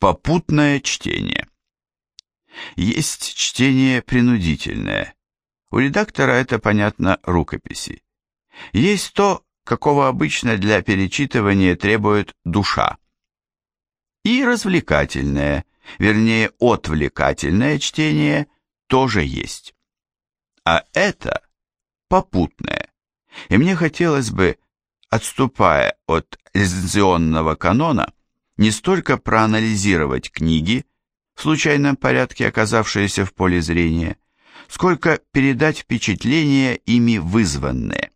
Попутное чтение. Есть чтение принудительное. У редактора это, понятно, рукописи. Есть то, какого обычно для перечитывания требует душа. И развлекательное, вернее, отвлекательное чтение тоже есть. А это попутное. И мне хотелось бы, отступая от лицензионного канона, не столько проанализировать книги, в случайном порядке оказавшиеся в поле зрения, сколько передать впечатления ими вызванные.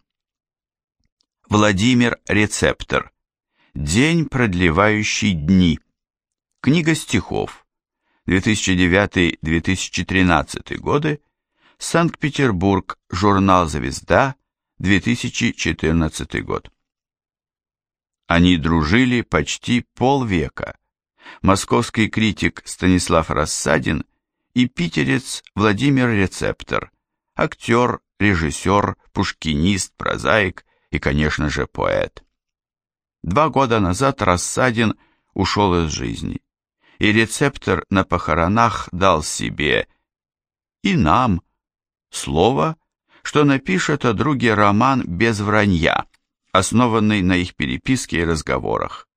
Владимир Рецептор. День, продлевающий дни. Книга стихов. 2009-2013 годы. Санкт-Петербург. Журнал «Звезда». 2014 год. Они дружили почти полвека. Московский критик Станислав Рассадин и питерец Владимир Рецептор, актер, режиссер, пушкинист, прозаик и, конечно же, поэт. Два года назад Рассадин ушел из жизни, и Рецептор на похоронах дал себе и нам слово, что напишет о друге роман без вранья – основанный на их переписке и разговорах,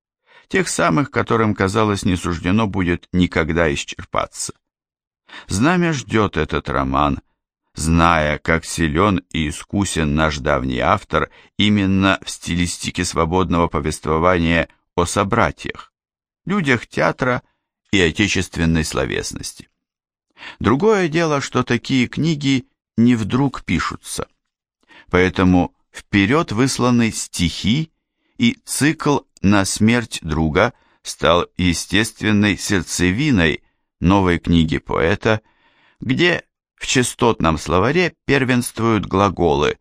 тех самых, которым, казалось, не суждено будет никогда исчерпаться. Знамя ждет этот роман, зная, как силен и искусен наш давний автор именно в стилистике свободного повествования о собратьях, людях театра и отечественной словесности. Другое дело, что такие книги не вдруг пишутся. Поэтому вперед высланы стихи, и цикл «На смерть друга» стал естественной сердцевиной новой книги поэта, где в частотном словаре первенствуют глаголы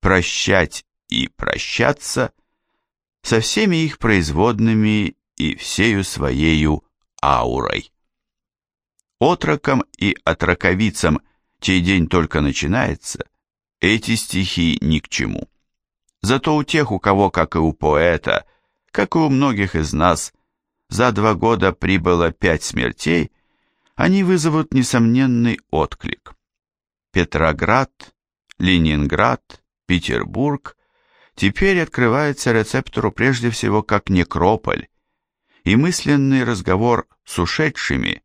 «прощать» и «прощаться» со всеми их производными и всею своею аурой. Отрокам и отроковицам, чей день только начинается, эти стихи ни к чему. Зато у тех, у кого, как и у поэта, как и у многих из нас, за два года прибыло пять смертей, они вызовут несомненный отклик. Петроград, Ленинград, Петербург теперь открывается рецептору прежде всего как некрополь, и мысленный разговор с ушедшими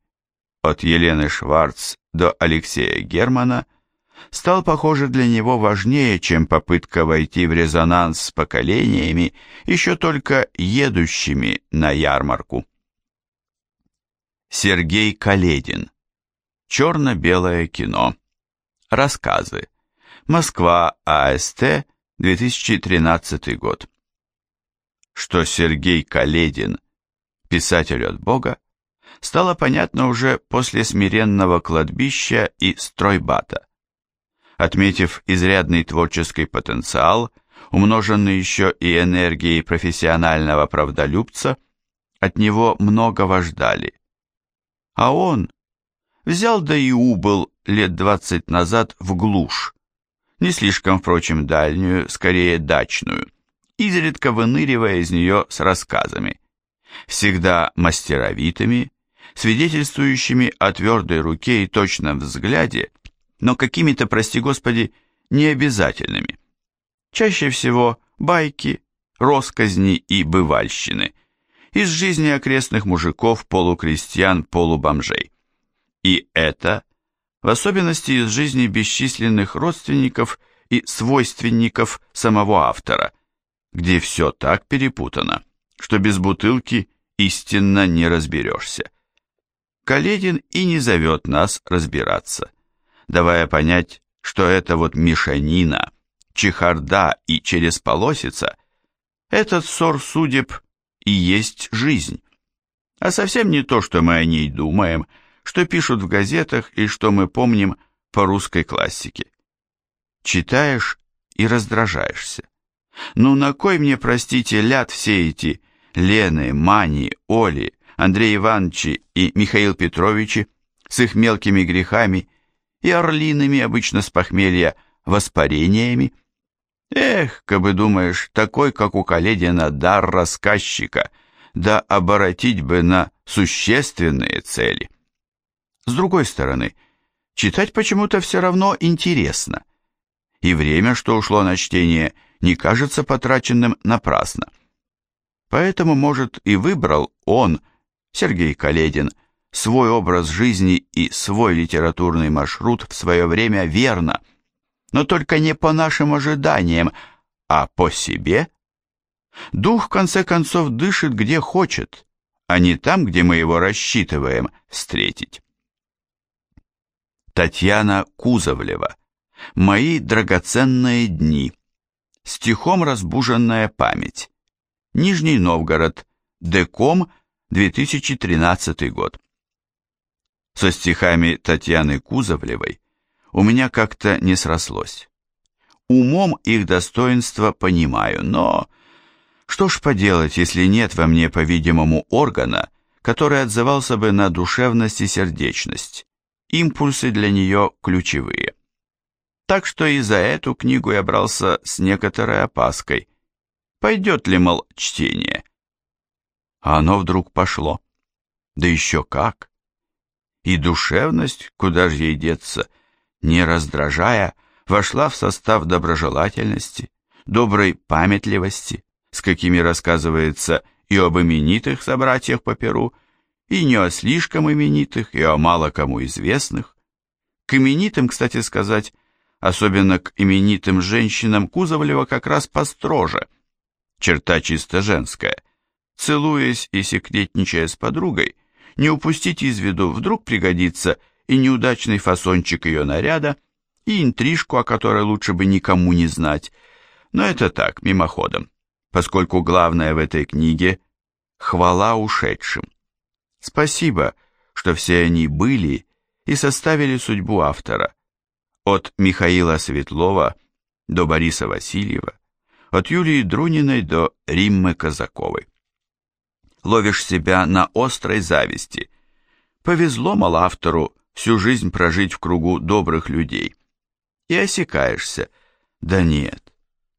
от Елены Шварц до Алексея Германа – стал, похоже, для него важнее, чем попытка войти в резонанс с поколениями, еще только едущими на ярмарку. Сергей Каледин. Черно-белое кино. Рассказы. Москва, АСТ, 2013 год. Что Сергей Каледин, писатель от Бога, стало понятно уже после смиренного кладбища и стройбата отметив изрядный творческий потенциал, умноженный еще и энергией профессионального правдолюбца, от него многого ждали. А он взял да и убыл лет двадцать назад в глушь, не слишком, впрочем, дальнюю, скорее дачную, изредка выныривая из нее с рассказами, всегда мастеровитыми, свидетельствующими о твердой руке и точном взгляде, но какими-то, прости господи, необязательными. Чаще всего байки, росказни и бывальщины из жизни окрестных мужиков, полукрестьян, полубомжей. И это, в особенности из жизни бесчисленных родственников и свойственников самого автора, где все так перепутано, что без бутылки истинно не разберешься. Каледин и не зовет нас разбираться давая понять, что это вот мешанина, чехарда и через полосица, этот ссор судеб и есть жизнь. А совсем не то, что мы о ней думаем, что пишут в газетах и что мы помним по русской классике. Читаешь и раздражаешься. Ну на кой мне, простите, ляд все эти Лены, Мани, Оли, Андрей Ивановичи и Михаил Петровичи с их мелкими грехами и орлиными, обычно с похмелья, воспарениями. Эх, как бы думаешь, такой, как у Каледина, дар рассказчика, да оборотить бы на существенные цели. С другой стороны, читать почему-то все равно интересно, и время, что ушло на чтение, не кажется потраченным напрасно. Поэтому, может, и выбрал он, Сергей Каледин, свой образ жизни и свой литературный маршрут в свое время верно, но только не по нашим ожиданиям, а по себе. Дух, в конце концов, дышит где хочет, а не там, где мы его рассчитываем встретить. Татьяна Кузовлева «Мои драгоценные дни», стихом разбуженная память, Нижний Новгород, Деком, 2013 год. Со стихами Татьяны Кузовлевой у меня как-то не срослось. Умом их достоинства понимаю, но... Что ж поделать, если нет во мне, по-видимому, органа, который отзывался бы на душевность и сердечность. Импульсы для нее ключевые. Так что и за эту книгу я брался с некоторой опаской. Пойдет ли, мол, чтение? А оно вдруг пошло. Да еще как! И душевность, куда же ей деться, не раздражая, вошла в состав доброжелательности, доброй памятливости, с какими рассказывается и об именитых собратьях по Перу, и не о слишком именитых, и о мало кому известных. К именитым, кстати сказать, особенно к именитым женщинам Кузовлева как раз построже – черта чисто женская. Целуясь и секретничая с подругой, не упустить из виду, вдруг пригодится и неудачный фасончик ее наряда, и интрижку, о которой лучше бы никому не знать. Но это так, мимоходом, поскольку главное в этой книге — хвала ушедшим. Спасибо, что все они были и составили судьбу автора. От Михаила Светлова до Бориса Васильева, от Юлии Друниной до Риммы Казаковой ловишь себя на острой зависти. Повезло мало автору всю жизнь прожить в кругу добрых людей. И осекаешься. Да нет,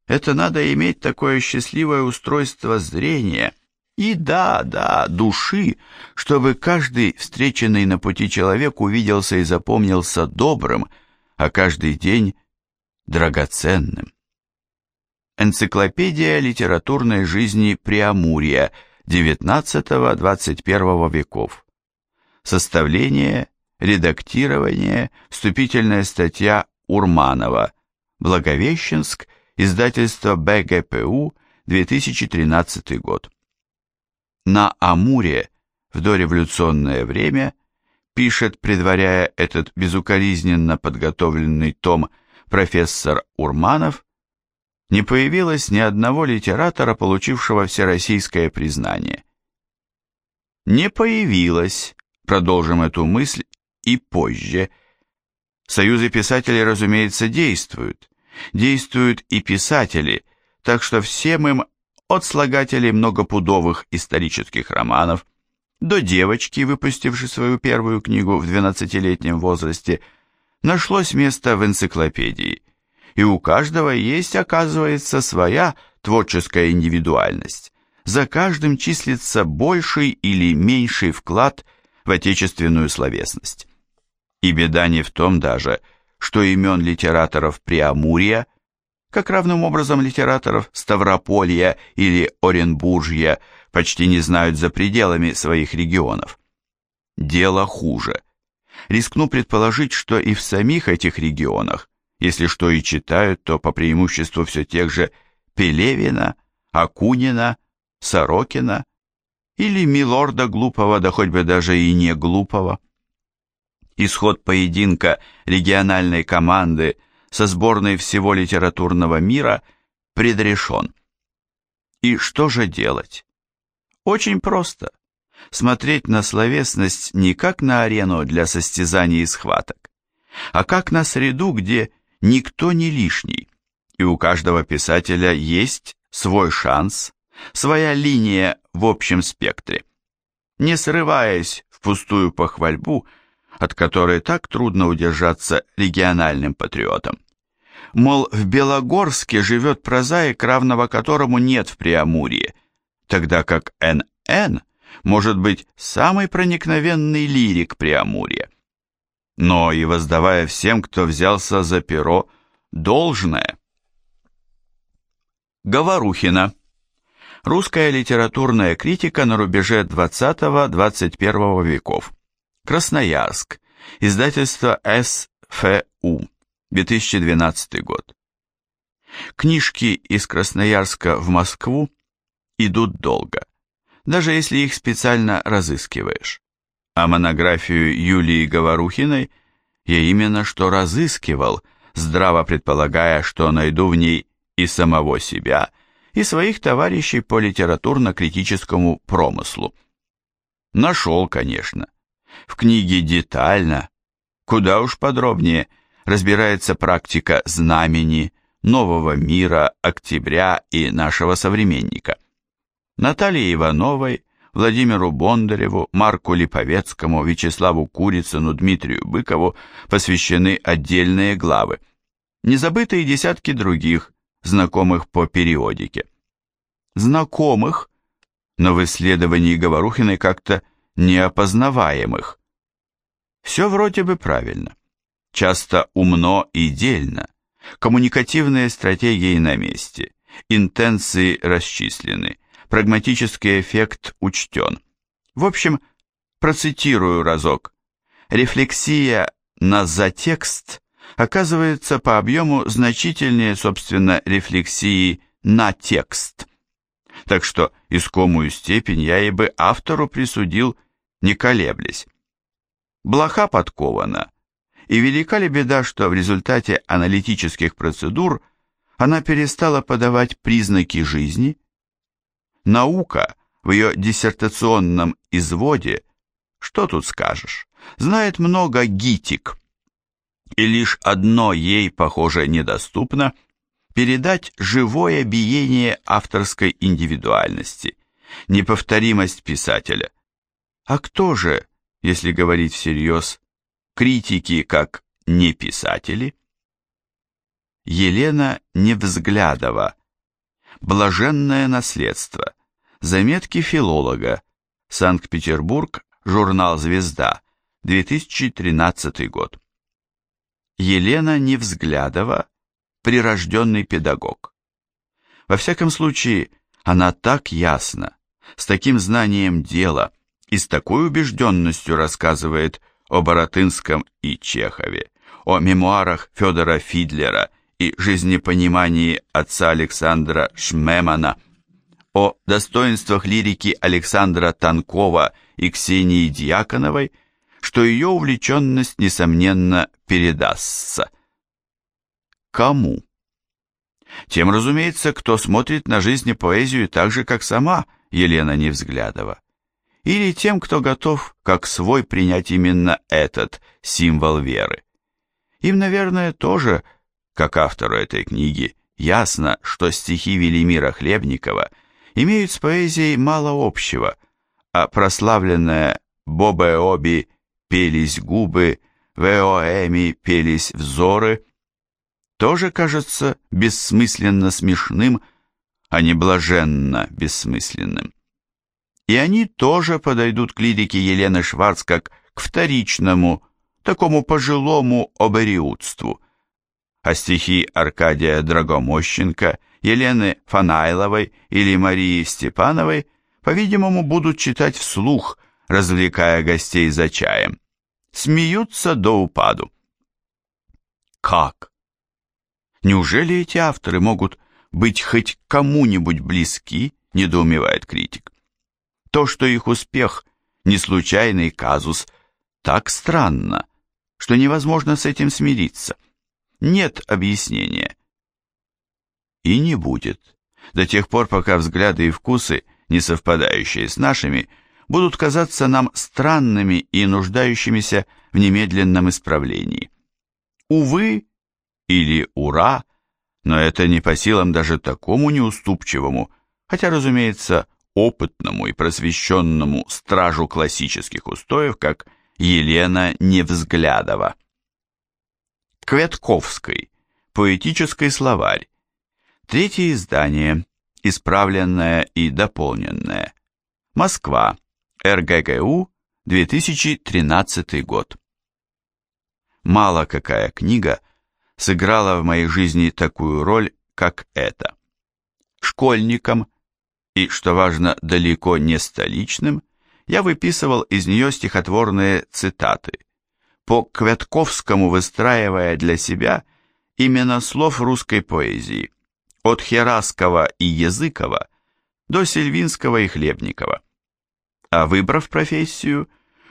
это надо иметь такое счастливое устройство зрения и, да, да, души, чтобы каждый встреченный на пути человек увиделся и запомнился добрым, а каждый день – драгоценным. Энциклопедия литературной жизни Преамурия – XIX—XXI веков. Составление, редактирование, вступительная статья Урманова, Благовещенск, издательство БГПУ, 2013 год. На Амуре в дореволюционное время, пишет, предваряя этот безукоризненно подготовленный том профессор Урманов, не появилось ни одного литератора, получившего всероссийское признание. Не появилось, продолжим эту мысль, и позже. Союзы писателей, разумеется, действуют. Действуют и писатели, так что всем им, от слагателей многопудовых исторических романов до девочки, выпустившей свою первую книгу в 12-летнем возрасте, нашлось место в энциклопедии – и у каждого есть, оказывается, своя творческая индивидуальность. За каждым числится больший или меньший вклад в отечественную словесность. И беда не в том даже, что имен литераторов Преамурья, как равным образом литераторов Ставрополья или Оренбуржья, почти не знают за пределами своих регионов. Дело хуже. Рискну предположить, что и в самих этих регионах если что и читают, то по преимуществу все тех же Пелевина, Акунина, Сорокина или Милорда Глупого, да хоть бы даже и не Глупого. Исход поединка региональной команды со сборной всего литературного мира предрешен. И что же делать? Очень просто. Смотреть на словесность не как на арену для состязаний и схваток, а как на среду, где никто не лишний, и у каждого писателя есть свой шанс, своя линия в общем спектре. Не срываясь в пустую похвальбу, от которой так трудно удержаться региональным патриотам. Мол, в Белогорске живет прозаик, равного которому нет в Преамурье, тогда как Н. Н. может быть самый проникновенный лирик Преамурья. Но и воздавая всем, кто взялся за перо, должное. Говорухина. Русская литературная критика на рубеже 20-21 веков. Красноярск. Издательство СФУ. 2012 год. Книжки из Красноярска в Москву идут долго, даже если их специально разыскиваешь. А монографию Юлии Говорухиной я именно что разыскивал, здраво предполагая, что найду в ней и самого себя, и своих товарищей по литературно-критическому промыслу. Нашел, конечно. В книге детально, куда уж подробнее, разбирается практика знамени, нового мира, октября и нашего современника. Наталье Ивановой, Владимиру Бондареву, Марку Липовецкому, Вячеславу Курицыну, Дмитрию Быкову посвящены отдельные главы. Не забыты и десятки других, знакомых по периодике. Знакомых, но в исследовании Говорухиной как-то неопознаваемых. Все вроде бы правильно. Часто умно и дельно. Коммуникативные стратегии на месте. Интенции расчислены. Прагматический эффект учтен. В общем, процитирую разок. Рефлексия на затекст оказывается по объему значительнее, собственно, рефлексии на текст. Так что искомую степень я и бы автору присудил, не колеблясь. Блоха подкована, и велика ли беда, что в результате аналитических процедур она перестала подавать признаки жизни? Наука в ее диссертационном изводе, что тут скажешь, знает много гитик, и лишь одно ей, похоже, недоступно – передать живое биение авторской индивидуальности, неповторимость писателя. А кто же, если говорить всерьез, критики как не писатели? Елена Невзглядова «Блаженное наследство», заметки филолога, Санкт-Петербург, журнал «Звезда», 2013 год. Елена Невзглядова, прирожденный педагог. Во всяком случае, она так ясно, с таким знанием дела и с такой убежденностью рассказывает о Боротынском и Чехове, о мемуарах Федора Фидлера и жизнепонимании отца Александра Шмемана, о достоинствах лирики Александра Танкова и Ксении Дьяконовой, что ее увлеченность, несомненно, передастся. Кому? Тем, разумеется, кто смотрит на жизнь и поэзию так же, как сама Елена Невзглядова. Или тем, кто готов, как свой, принять именно этот символ веры. Им, наверное, тоже, как автору этой книги, ясно, что стихи Велимира Хлебникова имеют с поэзией мало общего, а прославленная Бобе Оби пелись губы, в Эоэми пелись взоры, тоже кажется бессмысленно смешным, а не блаженно бессмысленным. И они тоже подойдут к лирике Елены Шварц как к вторичному, такому пожилому обериутству. А стихи Аркадия Драгомощенко, Елены Фанайловой или Марии Степановой, по-видимому, будут читать вслух – развлекая гостей за чаем. Смеются до упаду. Как? Неужели эти авторы могут быть хоть кому-нибудь близки, недоумевает критик. То, что их успех – не случайный казус, так странно, что невозможно с этим смириться. Нет объяснения. И не будет, до тех пор, пока взгляды и вкусы, не совпадающие с нашими, будут казаться нам странными и нуждающимися в немедленном исправлении. Увы или ура, но это не по силам даже такому неуступчивому, хотя, разумеется, опытному и просвещенному стражу классических устоев, как Елена Невзглядова. Кветковской. Поэтический словарь. Третье издание, исправленное и дополненное. Москва. РГГУ. 2013 год. Мало какая книга сыграла в моей жизни такую роль, как эта. Школьником, и, что важно, далеко не столичным, я выписывал из нее стихотворные цитаты, по Квятковскому выстраивая для себя именно слов русской поэзии, от Хераскова и Языкова до Сильвинского и Хлебникова. А выбрав профессию,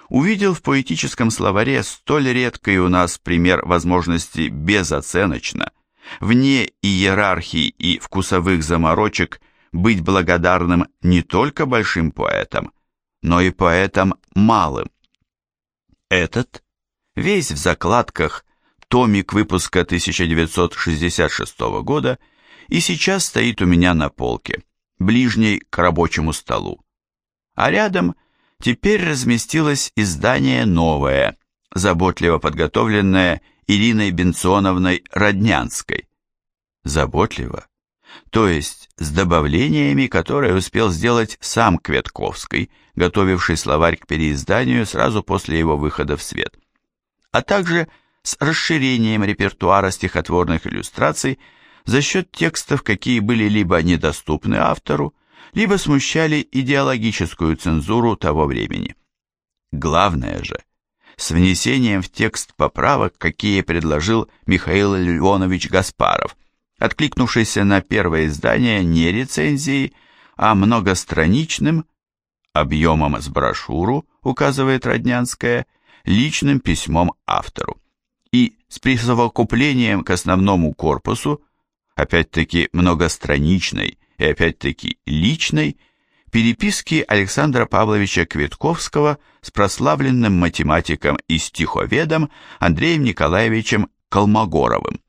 увидел в поэтическом словаре столь редкий у нас пример возможности безоценочно, вне иерархии и вкусовых заморочек быть благодарным не только большим поэтам, но и поэтам малым. Этот, весь в закладках, томик выпуска 1966 года и сейчас стоит у меня на полке, ближней к рабочему столу. А рядом теперь разместилось издание новое, заботливо подготовленное Ириной Бенционовной Роднянской. Заботливо, то есть с добавлениями, которые успел сделать сам Кветковский, готовивший словарь к переизданию сразу после его выхода в свет, а также с расширением репертуара стихотворных иллюстраций за счет текстов, какие были либо недоступны автору, либо смущали идеологическую цензуру того времени. Главное же, с внесением в текст поправок, какие предложил Михаил Леонович Гаспаров – откликнувшийся на первое издание не рецензией, а многостраничным, объемом с брошюру, указывает Роднянская, личным письмом автору. И с присовокуплением к основному корпусу, опять-таки многостраничной и опять-таки личной, переписки Александра Павловича Квитковского с прославленным математиком и стиховедом Андреем Николаевичем Колмогоровым.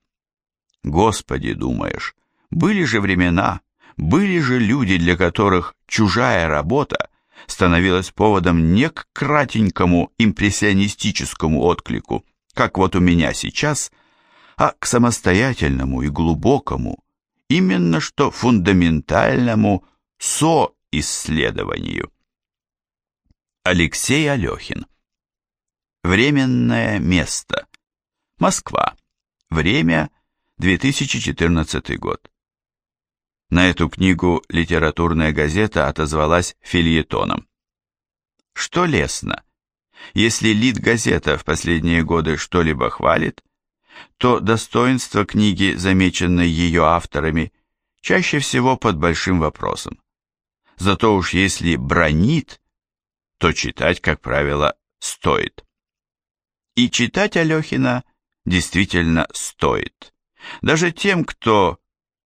Господи, думаешь, были же времена, были же люди, для которых чужая работа становилась поводом не к кратенькому импрессионистическому отклику, как вот у меня сейчас, а к самостоятельному и глубокому, именно что фундаментальному соисследованию. Алексей Алехин Временное место. Москва. Время 2014 год. На эту книгу литературная газета отозвалась фильетоном. Что лестно, если лит-газета в последние годы что-либо хвалит, то достоинство книги, замеченной ее авторами, чаще всего под большим вопросом. Зато уж если бронит, то читать, как правило, стоит. И читать Алехина действительно стоит. Даже тем, кто,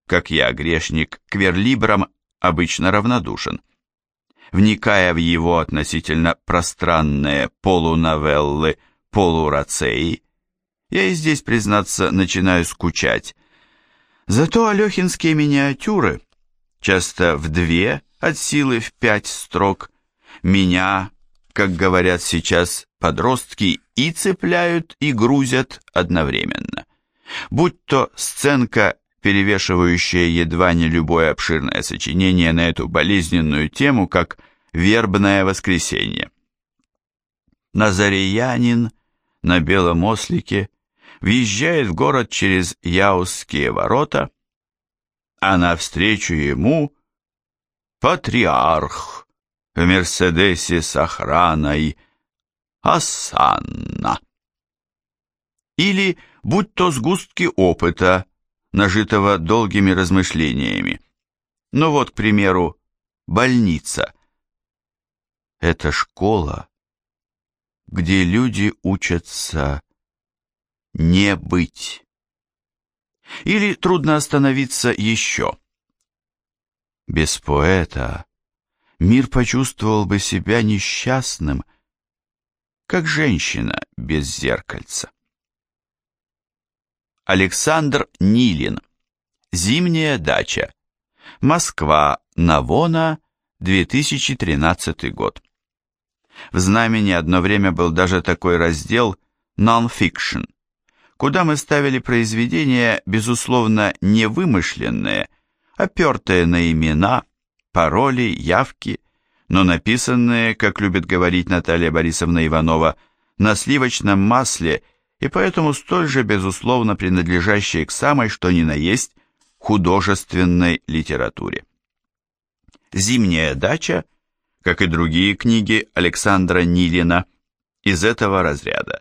как я, грешник, к верлибрам обычно равнодушен. Вникая в его относительно пространные полуновеллы, полурацеи, я и здесь, признаться, начинаю скучать. Зато алехинские миниатюры, часто в две, от силы в пять строк, меня, как говорят сейчас подростки, и цепляют, и грузят одновременно будь то сценка, перевешивающая едва не любое обширное сочинение на эту болезненную тему, как «Вербное воскресенье». Назареянин на белом ослике въезжает в город через Яузские ворота, а навстречу ему патриарх в Мерседесе с охраной Асанна. Или будь то сгустки опыта, нажитого долгими размышлениями. Ну вот, к примеру, больница. Это школа, где люди учатся не быть. Или трудно остановиться еще. Без поэта мир почувствовал бы себя несчастным, как женщина без зеркальца. Александр Нилин. Зимняя дача. Москва. Навона. 2013 год. В знамени одно время был даже такой раздел «Non-Fiction», куда мы ставили произведения, безусловно, невымышленные, опертые на имена, пароли, явки, но написанные, как любит говорить Наталья Борисовна Иванова, на сливочном масле и поэтому столь же безусловно принадлежащие к самой что ни на есть художественной литературе. «Зимняя дача», как и другие книги Александра Нилина, из этого разряда.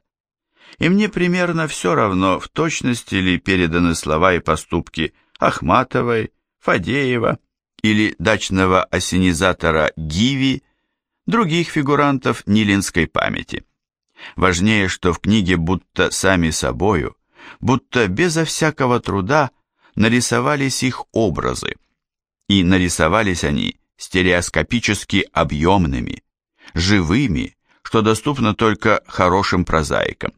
И мне примерно все равно, в точности ли переданы слова и поступки Ахматовой, Фадеева или дачного осенизатора Гиви, других фигурантов Нилинской памяти. Важнее, что в книге будто сами собою, будто безо всякого труда нарисовались их образы, и нарисовались они стереоскопически объемными, живыми, что доступно только хорошим прозаикам.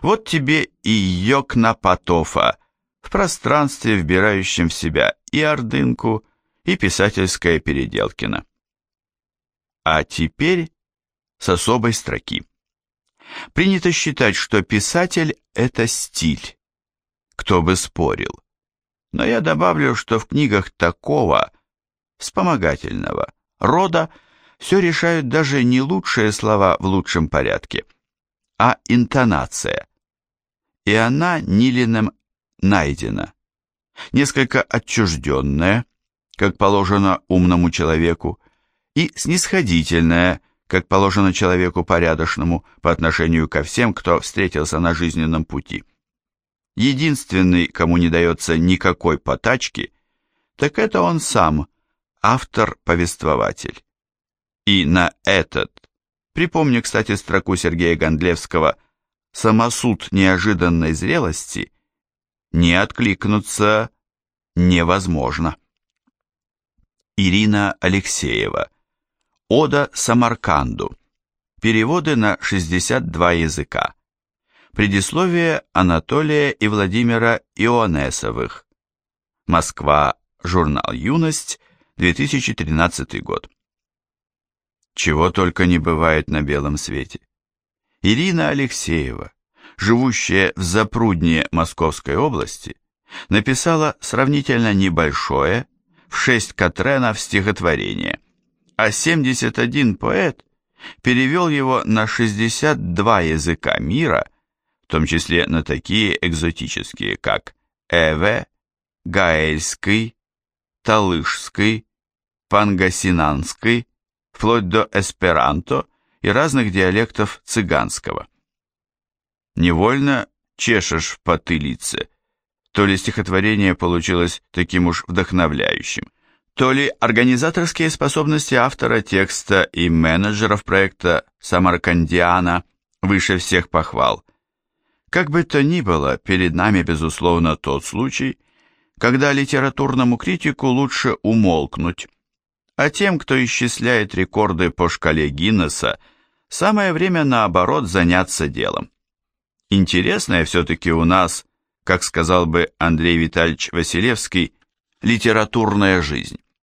Вот тебе и Йокнапатофа в пространстве, вбирающем в себя и Ордынку, и писательская Переделкина. А теперь с особой строки. Принято считать, что писатель – это стиль. Кто бы спорил. Но я добавлю, что в книгах такого, вспомогательного, рода все решают даже не лучшие слова в лучшем порядке, а интонация. И она Нилиным найдена. Несколько отчужденная, как положено умному человеку, и снисходительная, как положено человеку порядочному по отношению ко всем, кто встретился на жизненном пути. Единственный, кому не дается никакой потачки, так это он сам, автор-повествователь. И на этот, припомню, кстати, строку Сергея Гондлевского «Самосуд неожиданной зрелости» не откликнуться невозможно. Ирина Алексеева Ода Самарканду. Переводы на 62 языка. Предисловие Анатолия и Владимира Ионесовых. Москва. Журнал «Юность», 2013 год. Чего только не бывает на белом свете. Ирина Алексеева, живущая в Запрудне Московской области, написала сравнительно небольшое, в шесть катренов стихотворение а 71 поэт перевел его на 62 языка мира, в том числе на такие экзотические, как Эве, Гаэльский, Талышский, Пангасинанский, вплоть до эсперанто и разных диалектов цыганского. Невольно чешешь в потылице, то ли стихотворение получилось таким уж вдохновляющим, то ли организаторские способности автора текста и менеджеров проекта Самаркандиана выше всех похвал. Как бы то ни было, перед нами, безусловно, тот случай, когда литературному критику лучше умолкнуть, а тем, кто исчисляет рекорды по шкале Гиннесса, самое время, наоборот, заняться делом. Интересная все-таки у нас, как сказал бы Андрей Витальевич Василевский, литературная жизнь.